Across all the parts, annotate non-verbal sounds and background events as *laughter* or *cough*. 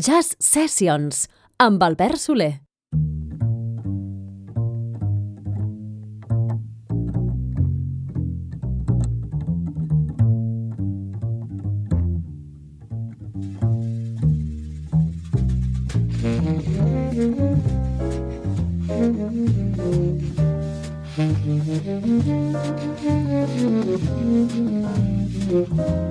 Jazz Sessions amb Albert Soler. Thank *laughs* you.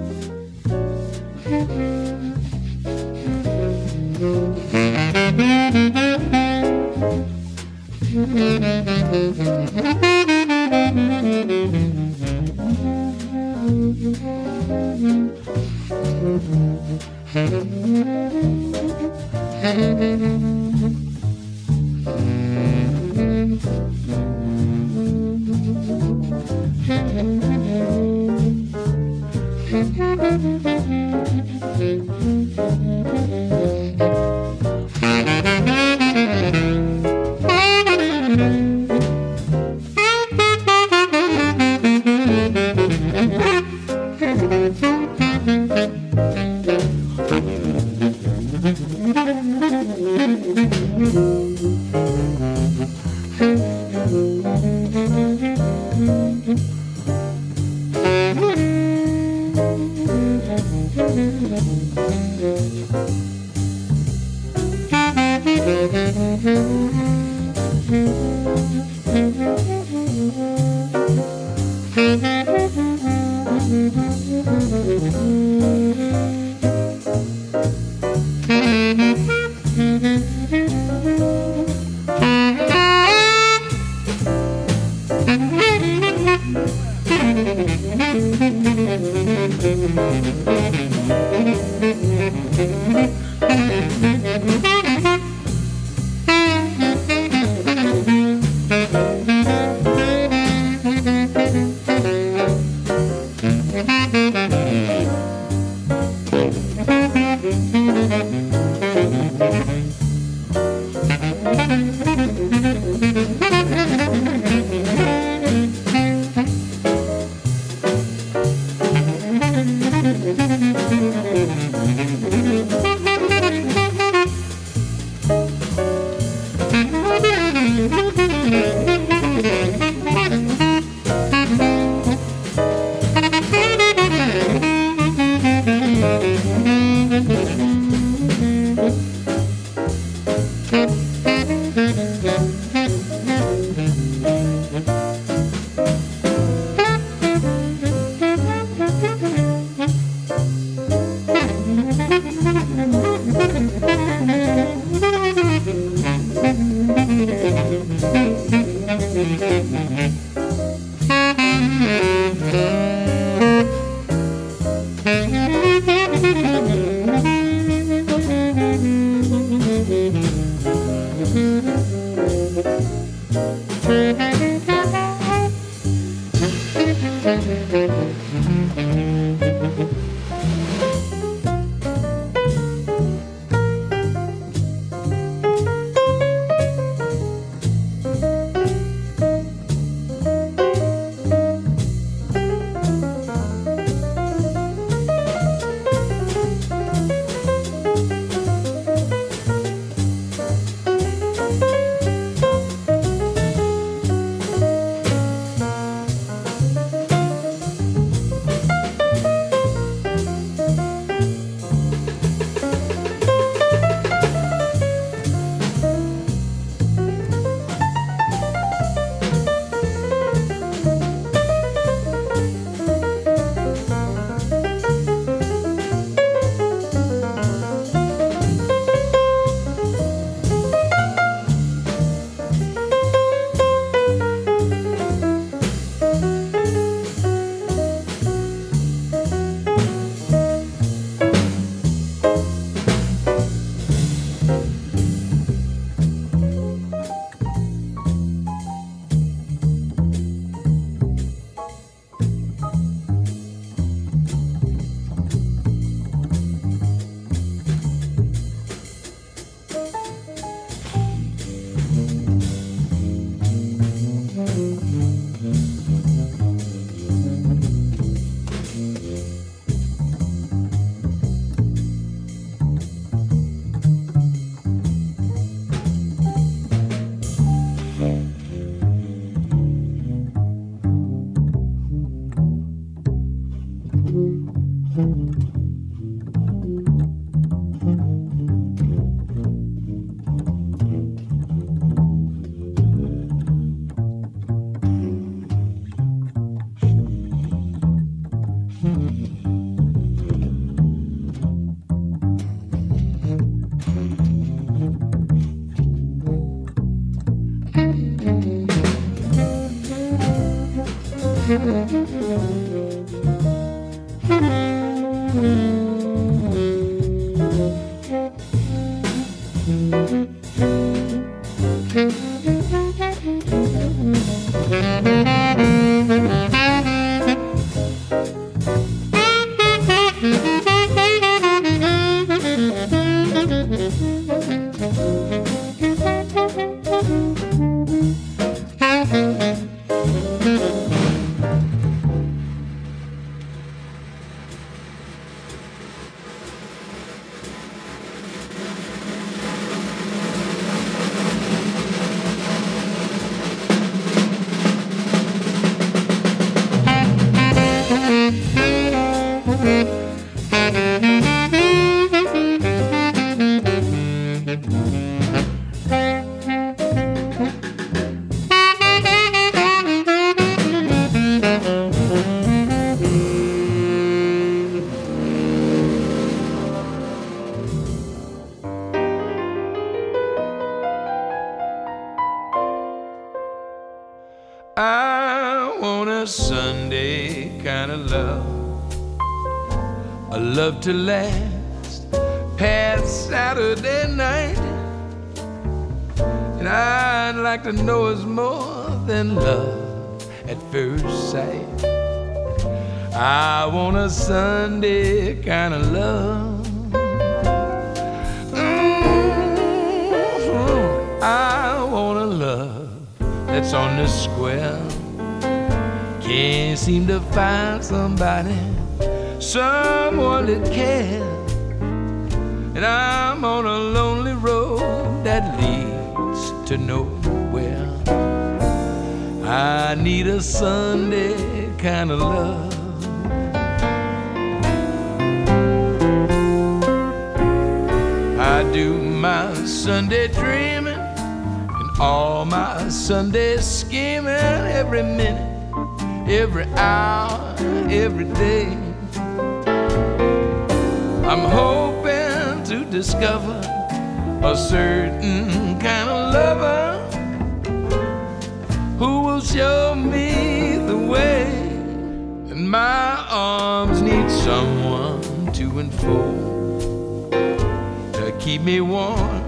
To last past Saturday night. And I'd like to know it's more than love at first sight. I want a Sunday kind of love. Mm-hmm. I want a love that's on the square. Can't seem to find somebody, someone that cares. And I'm on a lonely road that leads to nowhere. I need a Sunday kind of love. I do my Sunday dreaming and all my Sunday scheming every minute, every hour, every day. I'm hoping to discover a certain kind of lover who will show me the way. And my arms need someone to enfold to keep me warm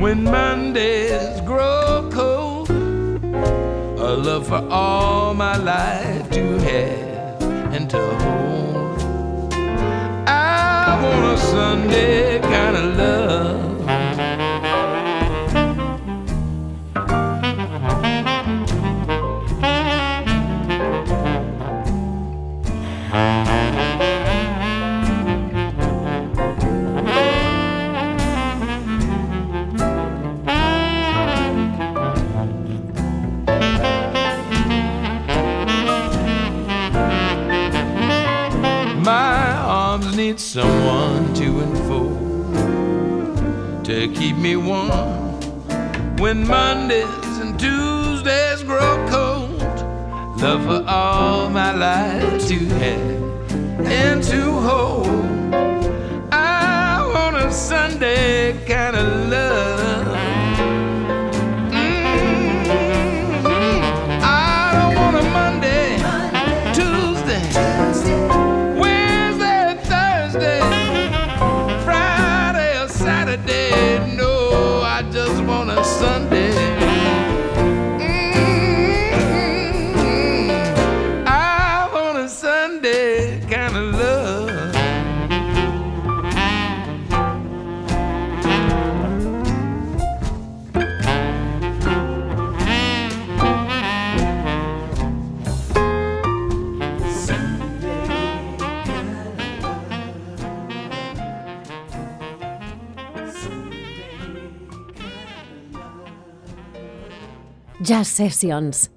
when Mondays grow cold. A love for all my life to have and to hold. Want a Sunday kind of love. Someone to enfold to keep me warm when Mondays and Tuesdays grow cold. Love for all my life to have and to hold. Sessions.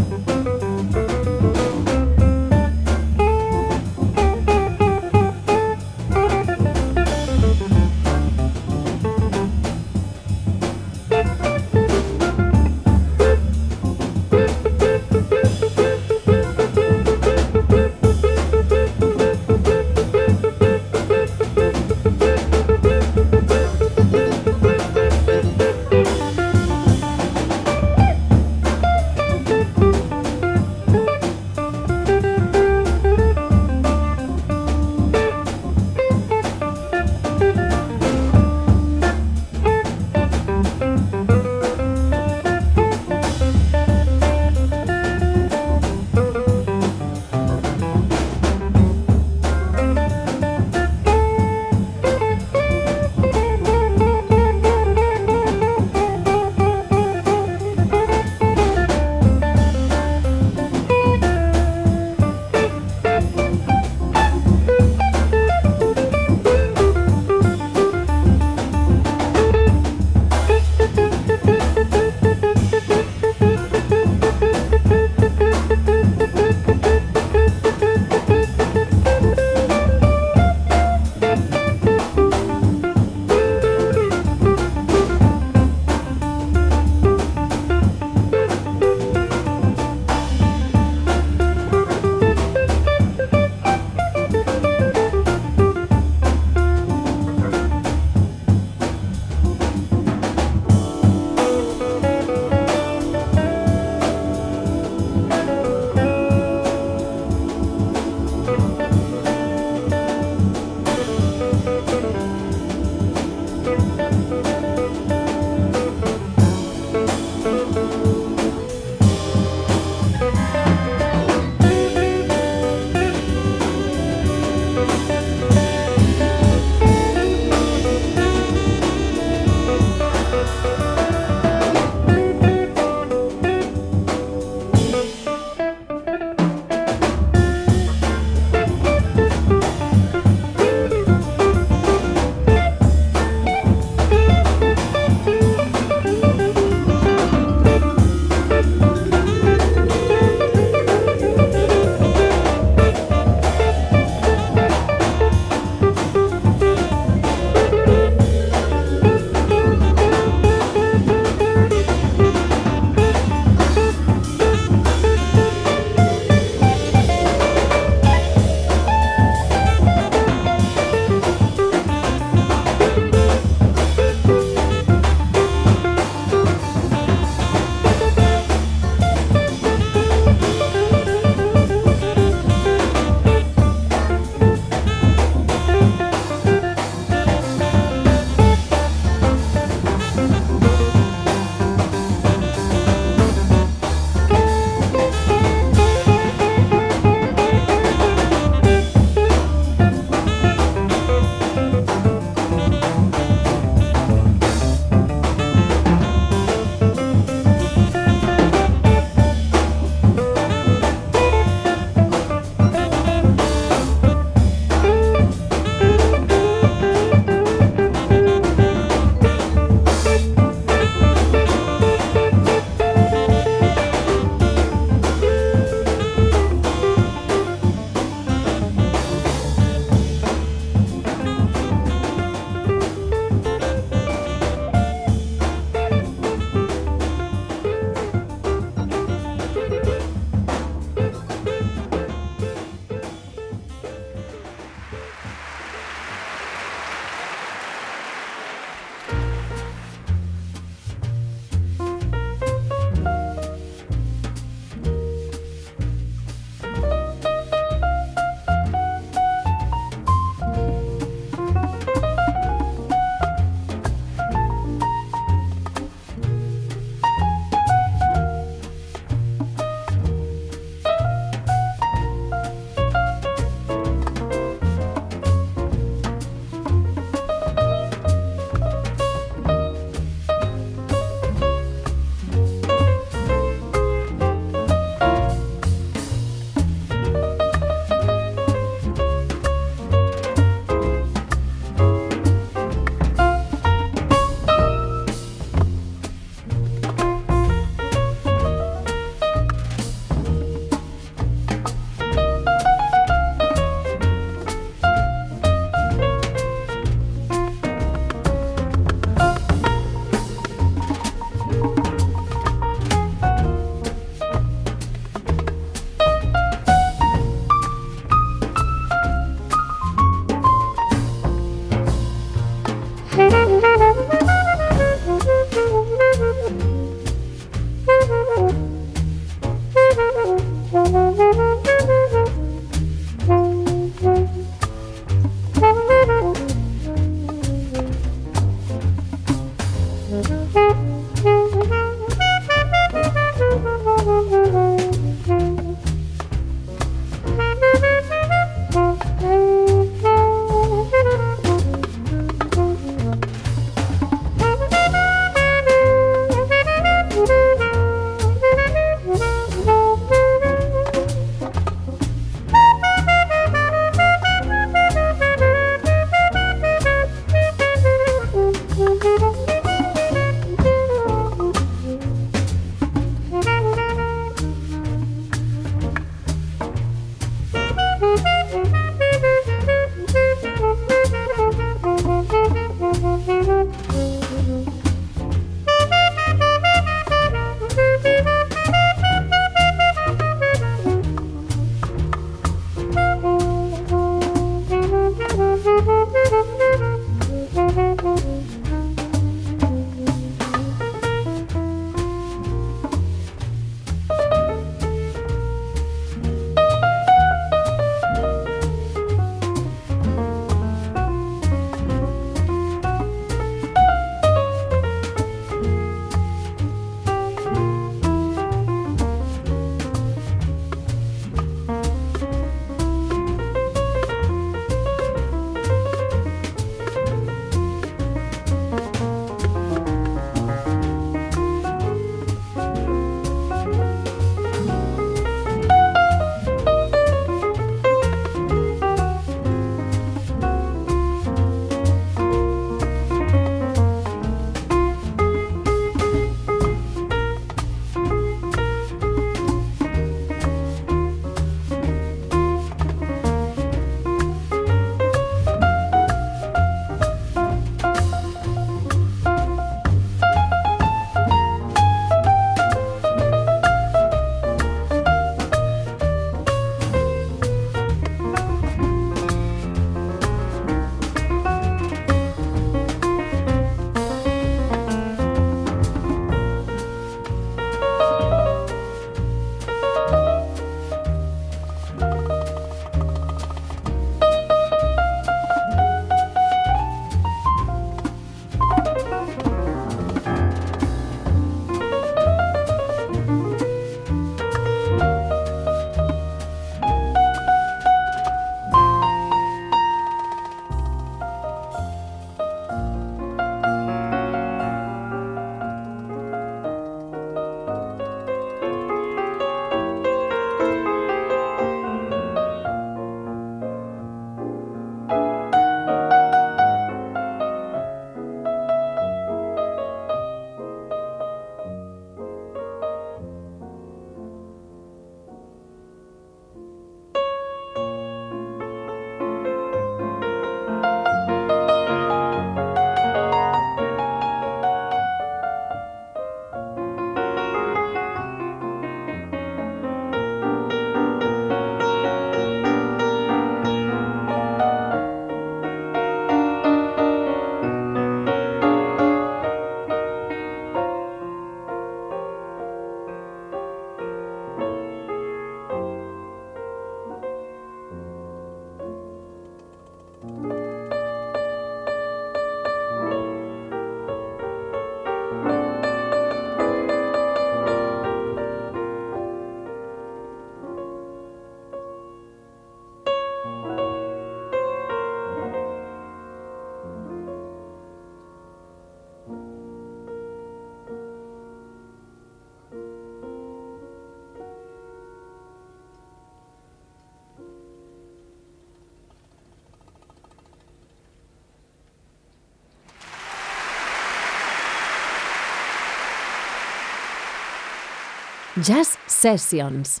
Jazz Sessions.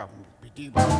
government.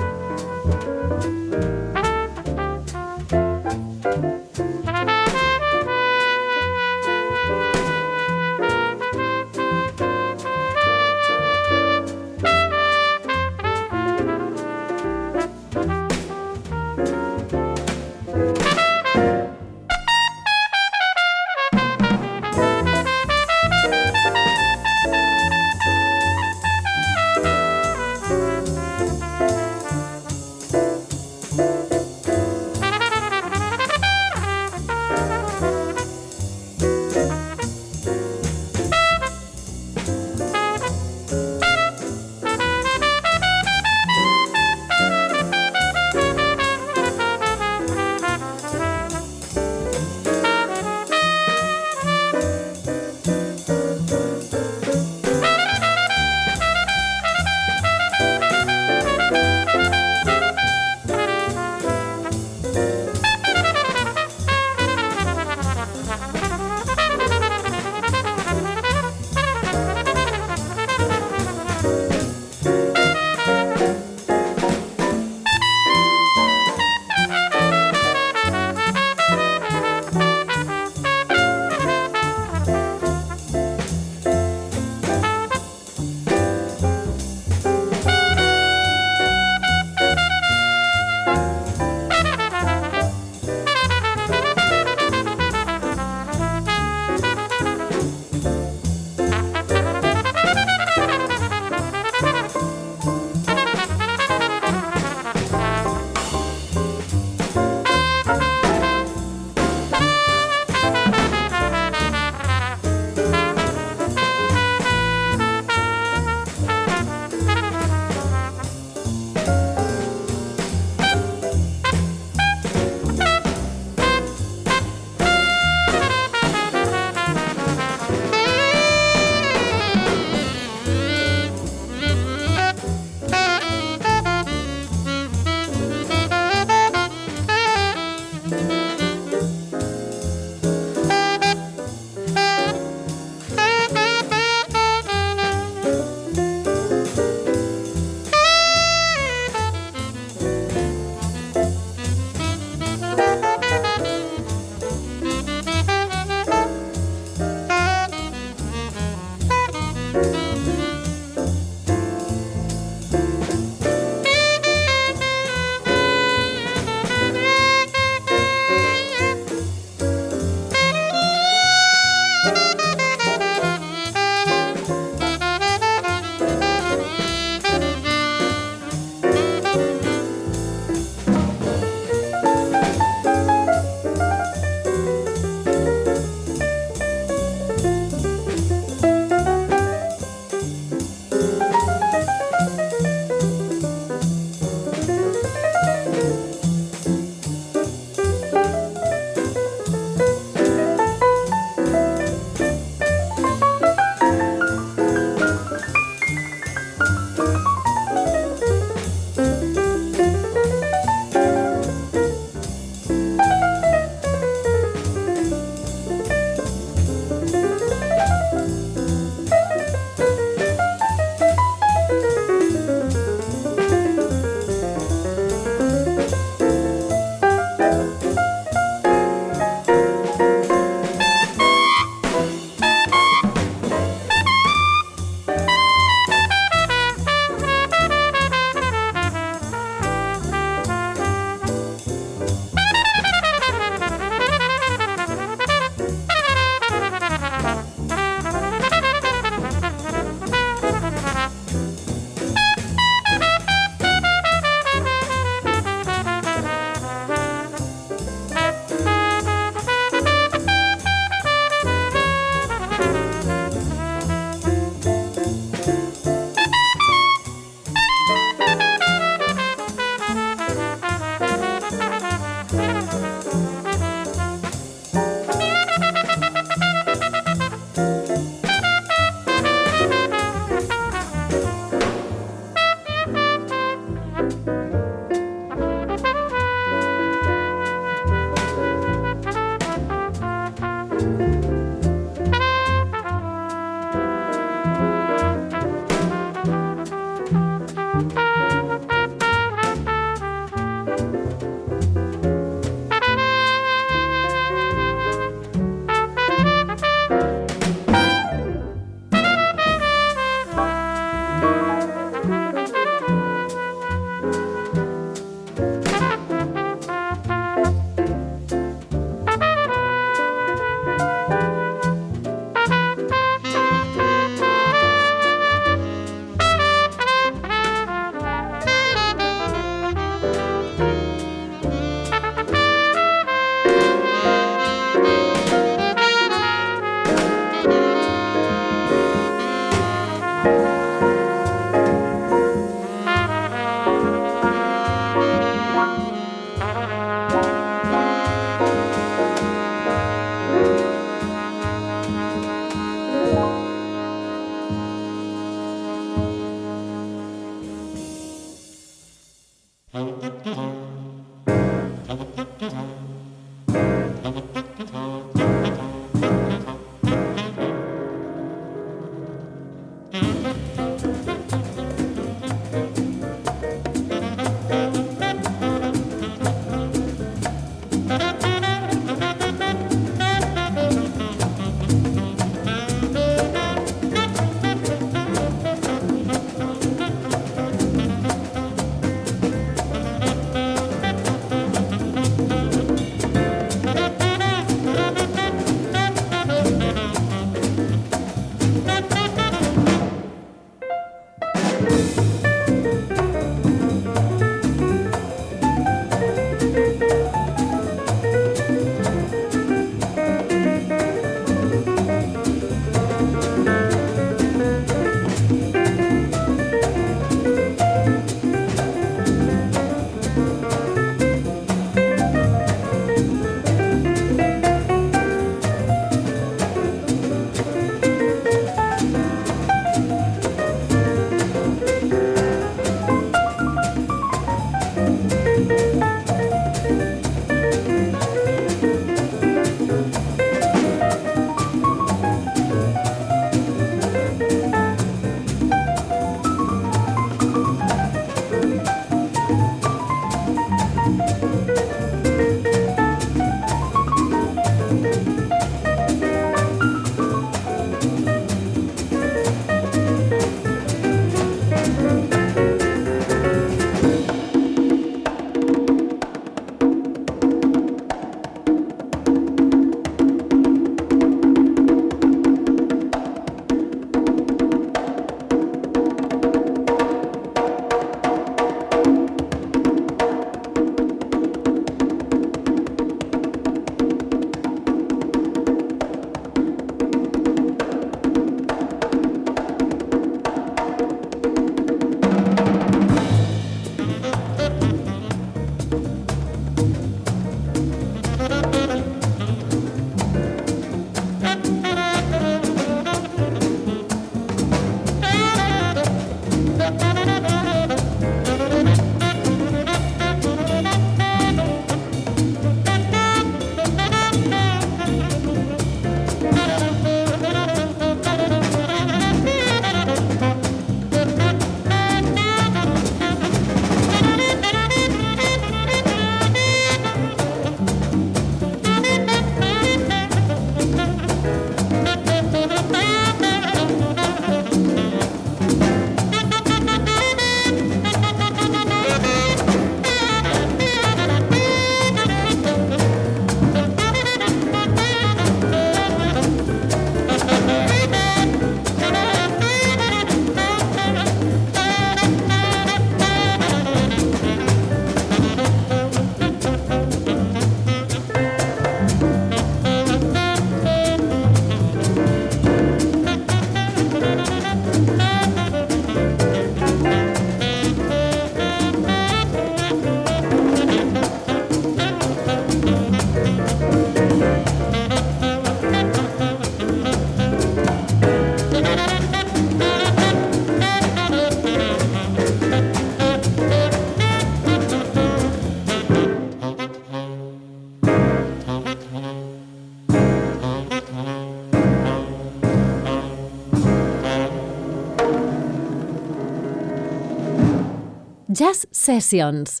Jazz Sessions.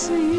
Kissing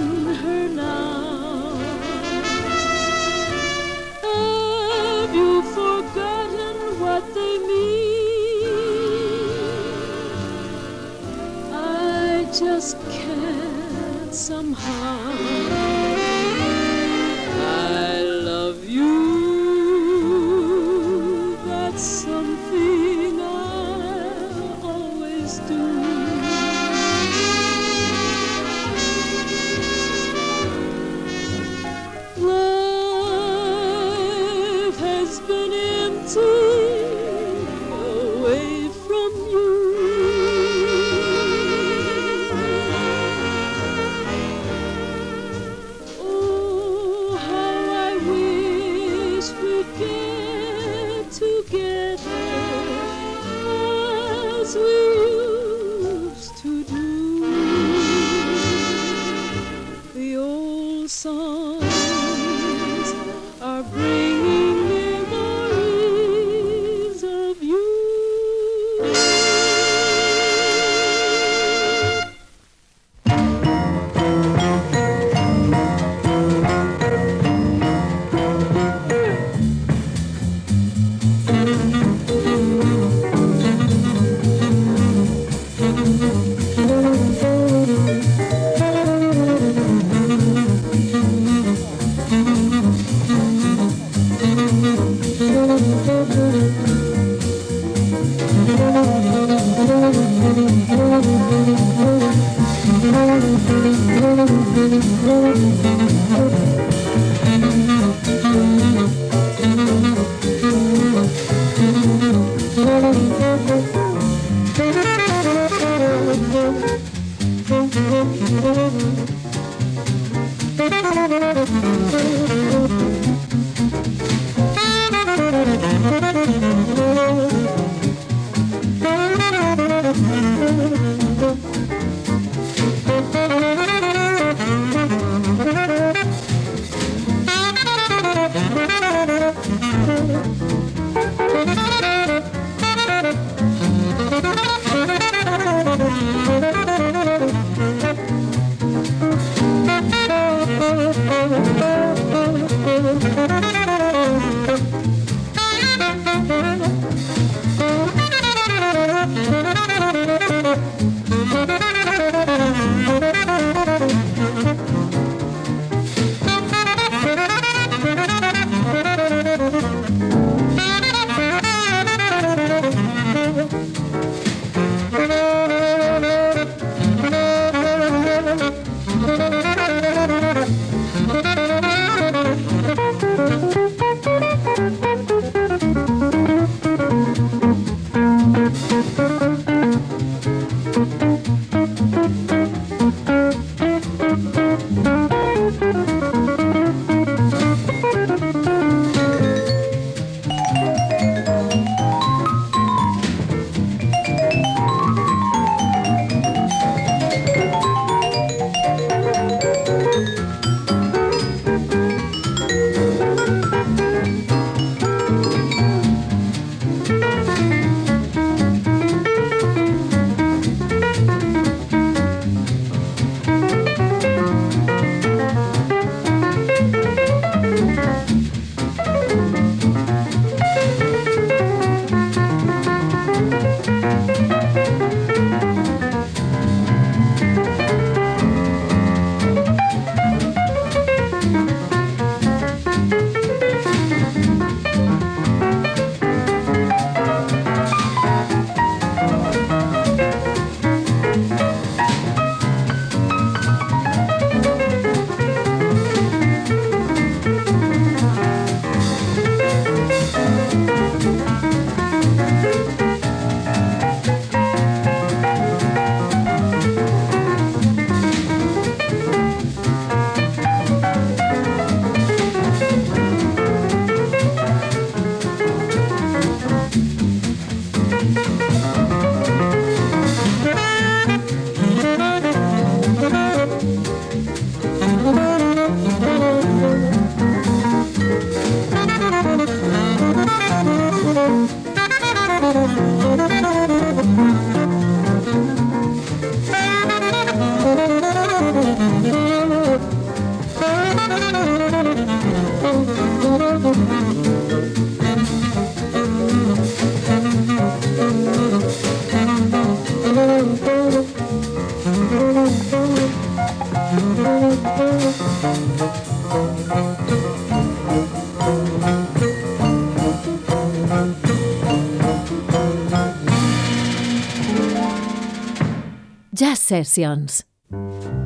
Jazz Sessions. Mm.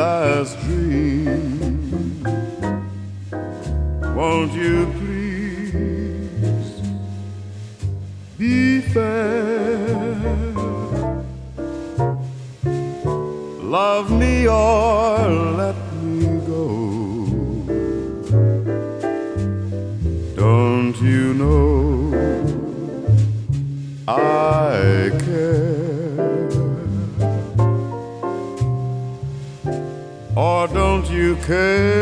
last dream. Won't you please be fair? Love me or Okay.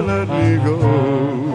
let me go.